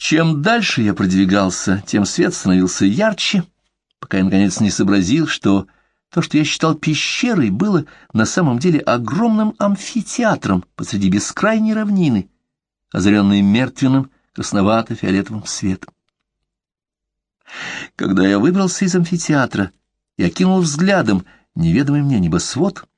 Чем дальше я продвигался, тем свет становился ярче, пока я, наконец, не сообразил, что то, что я считал пещерой, было на самом деле огромным амфитеатром посреди бескрайней равнины, озаренной мертвенным красновато-фиолетовым светом. Когда я выбрался из амфитеатра и окинул взглядом неведомый мне небосвод,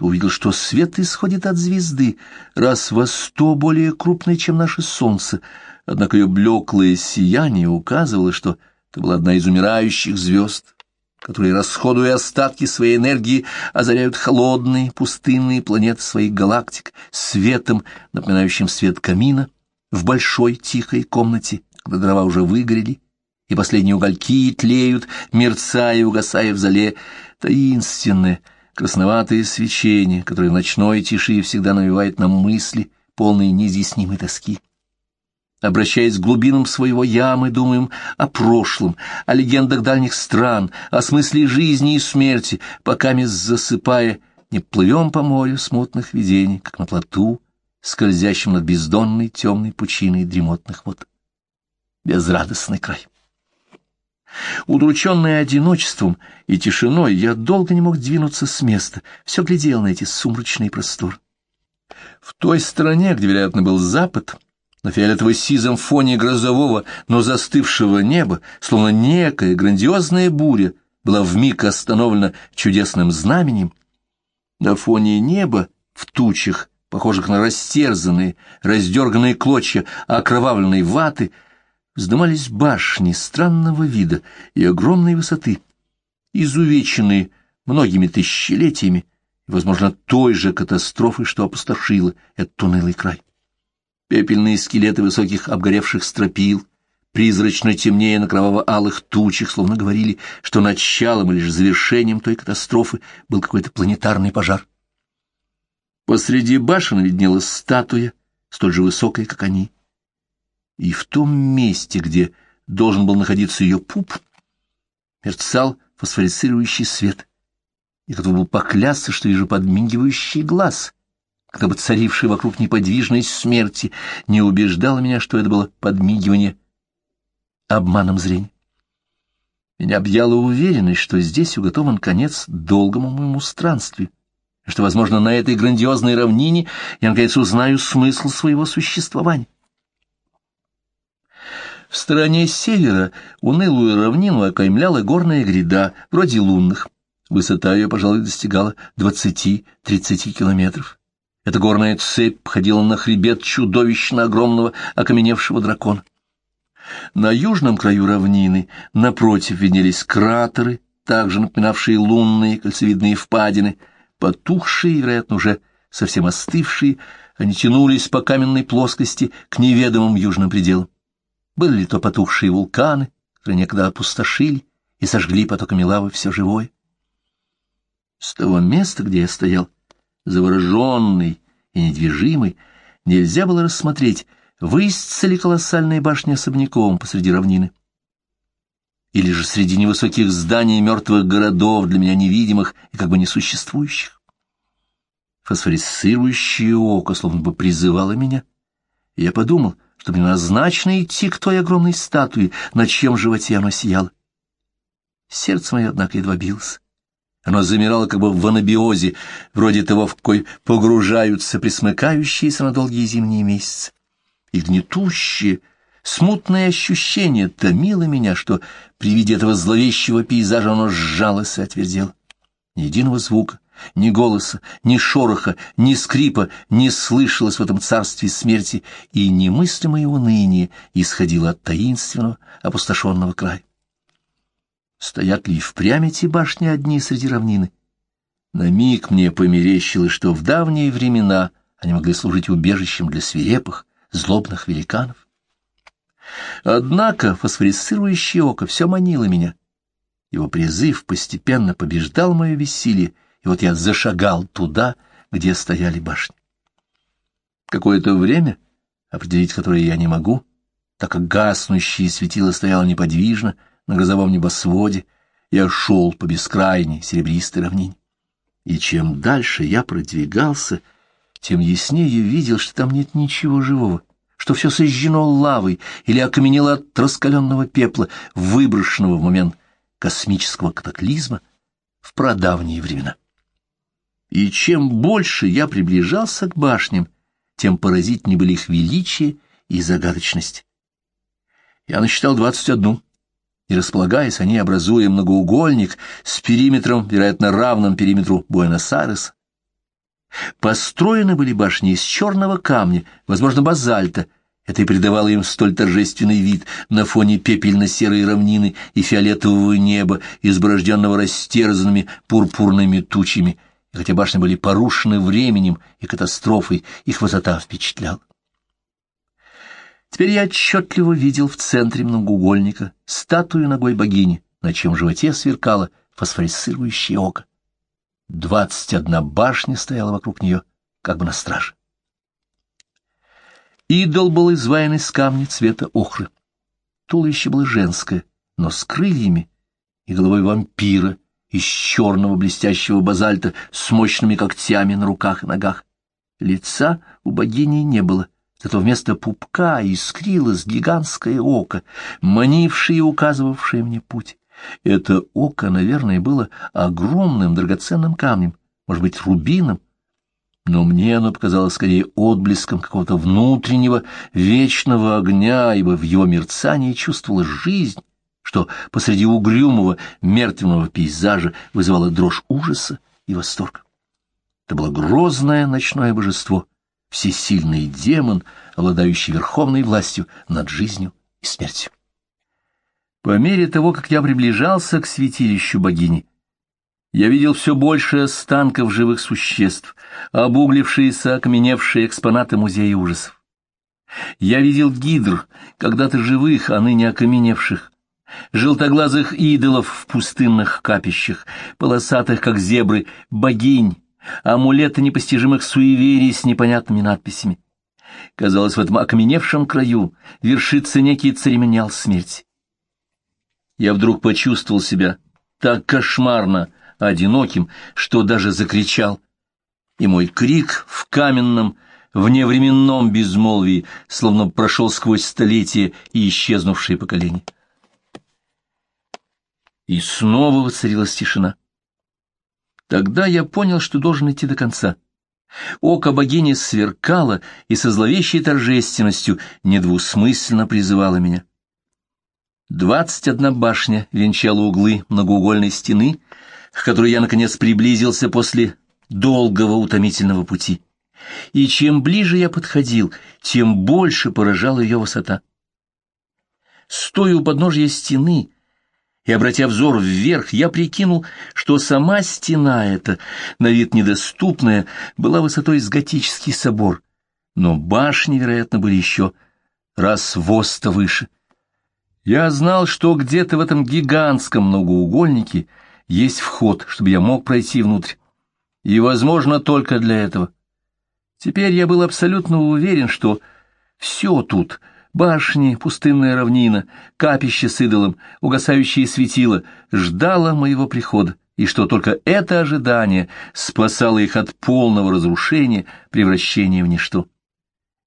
увидел, что свет исходит от звезды, раз во сто более крупной, чем наше солнце, однако ее блеклое сияние указывало, что это была одна из умирающих звезд, которые, расходуя остатки своей энергии, озаряют холодные пустынные планеты своих галактик светом, напоминающим свет камина в большой тихой комнате, когда дрова уже выгорели, и последние угольки тлеют, мерцая и угасая в зале, таинственное, красноватое свечение, которое в ночной тиши всегда навевает нам мысли, полные неизъяснимой тоски. Обращаясь к глубинам своего я, мы думаем о прошлом, о легендах дальних стран, о смысле жизни и смерти, пока мы, засыпая, не плывем по морю смутных видений, как на плоту, скользящем над бездонной темной пучиной дремотных вод. Безрадостный край. Удрученный одиночеством и тишиной, я долго не мог двинуться с места, все глядел на эти сумрачные просторы. В той стороне, где, вероятно, был запад, на фиолетово-сизом фоне грозового, но застывшего неба, словно некая грандиозная буря, была вмиг остановлена чудесным знаменем, на фоне неба, в тучах, похожих на растерзанные, раздерганные клочья окровавленной ваты, вздымались башни странного вида и огромной высоты, изувеченные многими тысячелетиями возможно, той же катастрофой, что опустошила этот унылый край. Пепельные скелеты высоких обгоревших стропил, призрачно темнее на кроваво-алых тучах, словно говорили, что началом или же завершением той катастрофы был какой-то планетарный пожар. Посреди башен виднелась статуя, столь же высокая, как они и в том месте, где должен был находиться ее пуп, мерцал фосфорицирующий свет. И готов был поклясться, что вижу подмигивающий глаз, как бы царивший вокруг неподвижность смерти, не убеждала меня, что это было подмигивание обманом зрения. Меня объяла уверенность, что здесь уготован конец долгому моему странствию, что, возможно, на этой грандиозной равнине я, наконец, узнаю смысл своего существования. В стороне севера унылую равнину окаймляла горная гряда, вроде лунных. Высота ее, пожалуй, достигала двадцати-тридцати километров. Эта горная цепь походила на хребет чудовищно огромного окаменевшего дракона. На южном краю равнины напротив виднелись кратеры, также напоминавшие лунные кольцевидные впадины, потухшие, вероятно, уже совсем остывшие, они тянулись по каменной плоскости к неведомым южным пределам. Были ли то потухшие вулканы, которые некогда опустошили и сожгли потоками лавы все живое? С того места, где я стоял, завороженный и недвижимый, нельзя было рассмотреть, высится ли колоссальная башня особняком посреди равнины. Или же среди невысоких зданий мертвых городов, для меня невидимых и как бы несуществующих. Фосфорицирующее око словно бы призывало меня, я подумал — что мне назначено идти к той огромной статуе, на чьем животе оно сияло. Сердце мое, однако, едва билось. Оно замирало как бы в анабиозе, вроде того, в какой погружаются присмыкающиеся на долгие зимние месяцы. И гнетущее, смутное ощущение томило меня, что при виде этого зловещего пейзажа оно сжалось и отвердело. Ни единого звука, ни голоса, ни шороха, ни скрипа не слышалось в этом царстве смерти, и немыслимое уныние исходило от таинственного, опустошенного края. Стоят ли впрямь эти башни одни среди равнины? На миг мне померещилось, что в давние времена они могли служить убежищем для свирепых, злобных великанов. Однако фосфорицирующее око все манило меня. Его призыв постепенно побеждал мое бессилие, и вот я зашагал туда, где стояли башни. Какое-то время, определить которое я не могу, так как гаснущее светило стояло неподвижно на грозовом небосводе, я шел по бескрайней серебристой равнине. И чем дальше я продвигался, тем яснее видел, что там нет ничего живого, что все сожжено лавой или окаменело от раскаленного пепла, выброшенного в момент космического катаклизма в прадавние времена. И чем больше я приближался к башням, тем поразительнее были их величие и загадочность. Я насчитал двадцать одну, и, располагаясь, они образуя многоугольник с периметром, вероятно, равным периметру Буэнос-Айреса. Построены были башни из черного камня, возможно, базальта. Это и придавало им столь торжественный вид на фоне пепельно-серой равнины и фиолетового неба, изброжденного растерзанными пурпурными тучами. Хотя башни были порушены временем и катастрофой, их высота впечатляла. Теперь я отчетливо видел в центре многоугольника статую ногой богини, на чем животе сверкало фосфорицирующее око. Двадцать одна башня стояла вокруг нее, как бы на страже. Идол был изваян из камня цвета охры. Туловище было женское, но с крыльями и головой вампира из черного блестящего базальта с мощными когтями на руках и ногах. Лица у богини не было, зато вместо пупка искрилось гигантское око, манившее и указывавшее мне путь. Это око, наверное, было огромным драгоценным камнем, может быть, рубином, но мне оно показалось скорее отблеском какого-то внутреннего вечного огня, ибо в его мерцании чувствовалась жизнь, что посреди угрюмого мертвенного пейзажа вызывало дрожь ужаса и восторга. Это было грозное ночное божество, всесильный демон, обладающий верховной властью над жизнью и смертью. По мере того, как я приближался к святилищу богини, я видел все больше останков живых существ, обуглившиеся, окаменевшие экспонаты музея ужасов. Я видел гидр, когда-то живых, а ныне окаменевших, желтоглазых идолов в пустынных капищах, полосатых, как зебры, богинь, амулеты непостижимых суеверий с непонятными надписями. Казалось, в этом окаменевшем краю вершится некий церемониал смерти я вдруг почувствовал себя так кошмарно одиноким, что даже закричал. И мой крик в каменном, вневременном безмолвии словно прошел сквозь столетия и исчезнувшие поколения. И снова воцарилась тишина. Тогда я понял, что должен идти до конца. Око богини сверкало и со зловещей торжественностью недвусмысленно призывало меня. Двадцать одна башня венчала углы многоугольной стены, к которой я, наконец, приблизился после долгого утомительного пути. И чем ближе я подходил, тем больше поражала ее высота. Стоя у подножья стены и, обратя взор вверх, я прикинул, что сама стена эта, на вид недоступная, была высотой с готический собор, но башни, вероятно, были еще раз в выше. Я знал, что где-то в этом гигантском многоугольнике есть вход, чтобы я мог пройти внутрь. И, возможно, только для этого. Теперь я был абсолютно уверен, что все тут — башни, пустынная равнина, капище с идолом, угасающие светила — ждало моего прихода, и что только это ожидание спасало их от полного разрушения, превращения в ничто.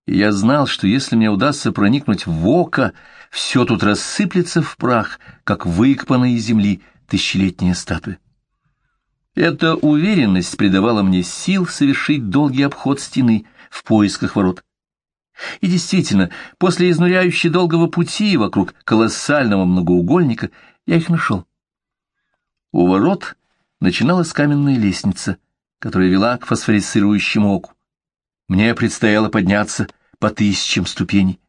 Я знал, что если мне удастся проникнуть в око, все тут рассыплется в прах, как выкопанная из земли тысячелетняя статуя. Эта уверенность придавала мне сил совершить долгий обход стены в поисках ворот. И действительно, после изнуряющей долгого пути вокруг колоссального многоугольника я их нашел. У ворот начиналась каменная лестница, которая вела к фосфорицирующему оку. Мне предстояло подняться по тысячам ступеней.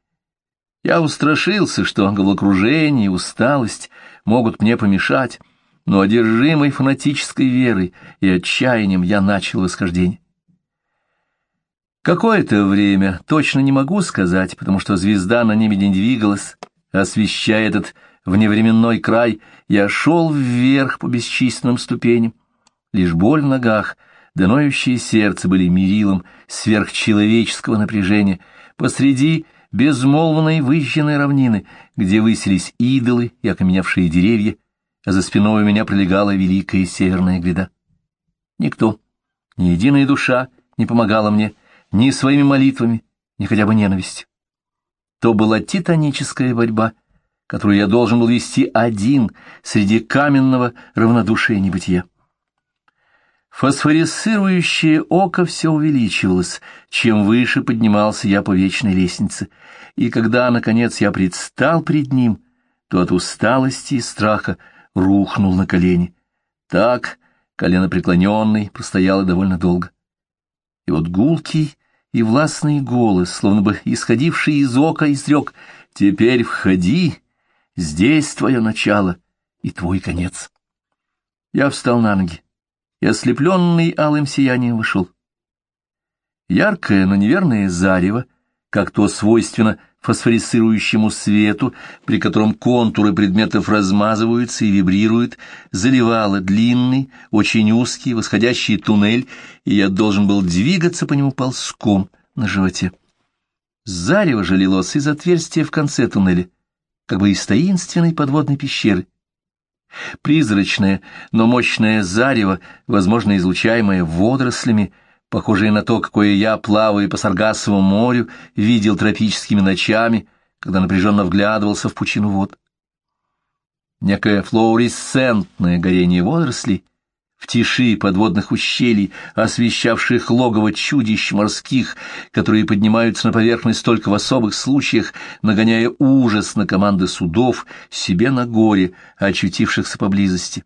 Я устрашился, что головокружение и усталость могут мне помешать, но одержимой фанатической верой и отчаянием я начал восхождение. Какое-то время, точно не могу сказать, потому что звезда на небе не двигалась, освещая этот вневременной край, я шел вверх по бесчисленным ступеням. Лишь боль в ногах, да ноющее сердце были мерилом сверхчеловеческого напряжения. Посреди безмолвной выжженной равнины, где высились идолы и окаменевшие деревья, а за спиной у меня пролегала великая северная гряда. Никто, ни единая душа не помогала мне ни своими молитвами, ни хотя бы ненавистью. то была титаническая борьба, которую я должен был вести один среди каменного равнодушия небытия. Фосфорисцирующее око все увеличивалось, чем выше поднимался я по вечной лестнице, и когда, наконец, я предстал пред ним, то от усталости и страха рухнул на колени. Так, колено преклоненный, простояло довольно долго. И вот гулкий и властный голос, словно бы исходивший из ока, изрек «Теперь входи, здесь твое начало и твой конец». Я встал на ноги и ослепленный алым сиянием вышел. Яркое, но неверное зарево, как то свойственно фосфорицирующему свету, при котором контуры предметов размазываются и вибрируют, заливало длинный, очень узкий, восходящий туннель, и я должен был двигаться по нему ползком на животе. Зарево же лилось из отверстия в конце туннеля, как бы из таинственной подводной пещеры. Призрачное, но мощное зарево, возможно, излучаемое водорослями, похожее на то, какое я, плавая по Саргассовому морю, видел тропическими ночами, когда напряженно вглядывался в пучину вод. Некое флуоресцентное горение водорослей в тиши подводных ущелий, освещавших логово чудищ морских, которые поднимаются на поверхность только в особых случаях, нагоняя ужас на команды судов, себе на горе, очутившихся поблизости.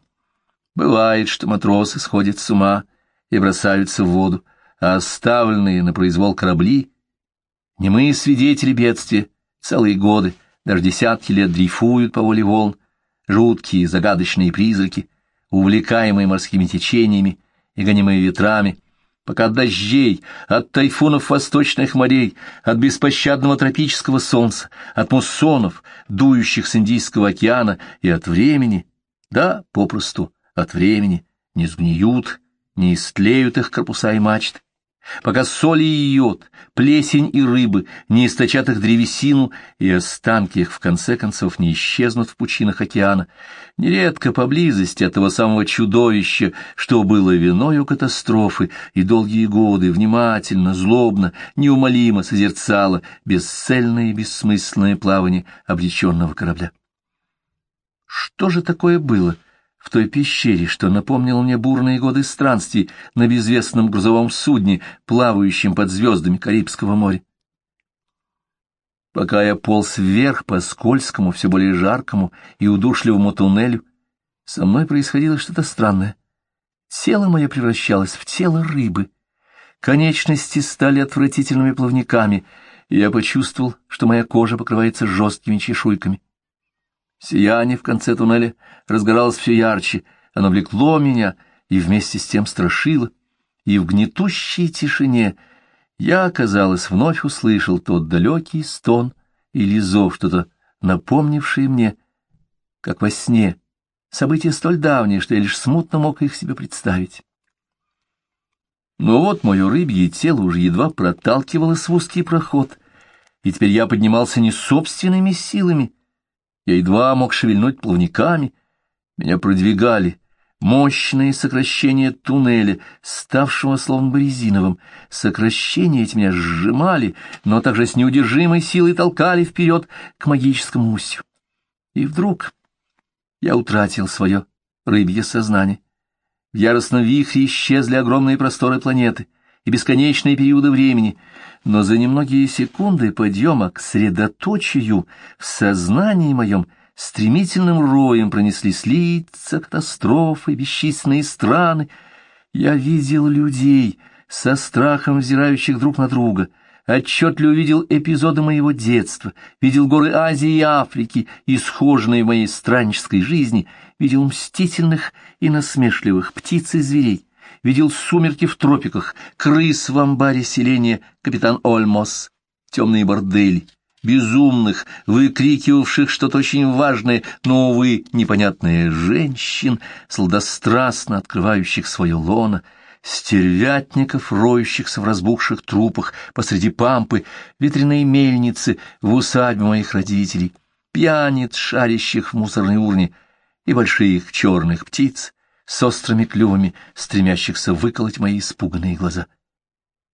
Бывает, что матросы сходят с ума и бросаются в воду, оставленные на произвол корабли, немые свидетели бедствия, целые годы, даже десятки лет дрейфуют по воле волн, жуткие загадочные призраки — увлекаемые морскими течениями и гонимые ветрами, пока от дождей, от тайфунов восточных морей, от беспощадного тропического солнца, от муссонов, дующих с Индийского океана и от времени, да, попросту от времени, не сгниют, не истлеют их корпуса и мачты, пока соль и йод, плесень и рыбы не источат их древесину, и останки их в конце концов не исчезнут в пучинах океана, нередко поблизости от того самого чудовища, что было виною катастрофы, и долгие годы внимательно, злобно, неумолимо созерцало бесцельное и бессмысленное плавание обреченного корабля. Что же такое было в той пещере, что напомнило мне бурные годы странствий на безвестном грузовом судне, плавающем под звездами Карибского моря. Пока я полз вверх по скользкому, все более жаркому и удушливому туннелю, со мной происходило что-то странное. Тело мое превращалось в тело рыбы. Конечности стали отвратительными плавниками, и я почувствовал, что моя кожа покрывается жесткими чешуйками. Сияние в конце туннеля разгоралось все ярче, оно влекло меня и вместе с тем страшило, и в гнетущей тишине я, казалось, вновь услышал тот далекий стон или зов, что-то напомнившее мне, как во сне, события столь давние, что я лишь смутно мог их себе представить. Но вот мое рыбье тело уже едва проталкивалось в узкий проход, и теперь я поднимался не собственными силами, я едва мог шевельнуть плавниками. Меня продвигали. Мощные сокращения туннеля, ставшего словно бы резиновым. Сокращения эти меня сжимали, но также с неудержимой силой толкали вперед к магическому устью. И вдруг я утратил свое рыбье сознание. В яростном вихре исчезли огромные просторы планеты и бесконечные периоды времени — но за немногие секунды подъема к средоточию в сознании моем стремительным роем пронеслись лица, катастрофы, бесчисленные страны. Я видел людей, со страхом взирающих друг на друга, отчетливо увидел эпизоды моего детства, видел горы Азии и Африки, исхоженные в моей страннической жизни, видел мстительных и насмешливых птиц и зверей, видел сумерки в тропиках, крыс в амбаре селения капитан Ольмос, темные бордели, безумных, выкрикивавших что-то очень важное, но, увы, непонятное женщин, сладострастно открывающих свое лоно, стервятников, роющихся в разбухших трупах посреди пампы, ветряные мельницы в усадьбе моих родителей, пьяниц, шарящих в мусорной урне, и больших черных птиц, с острыми клювами, стремящихся выколоть мои испуганные глаза.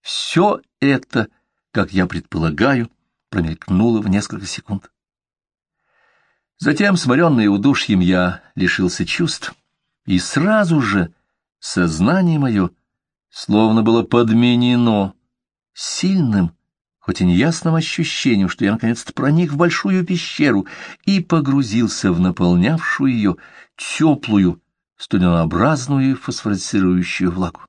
Все это, как я предполагаю, промелькнуло в несколько секунд. Затем, сморенный удушьем, я лишился чувств, и сразу же сознание мое словно было подменено сильным, хоть и неясным ощущением, что я наконец-то проник в большую пещеру и погрузился в наполнявшую ее теплую, студенообразную фосфорицирующую влагу.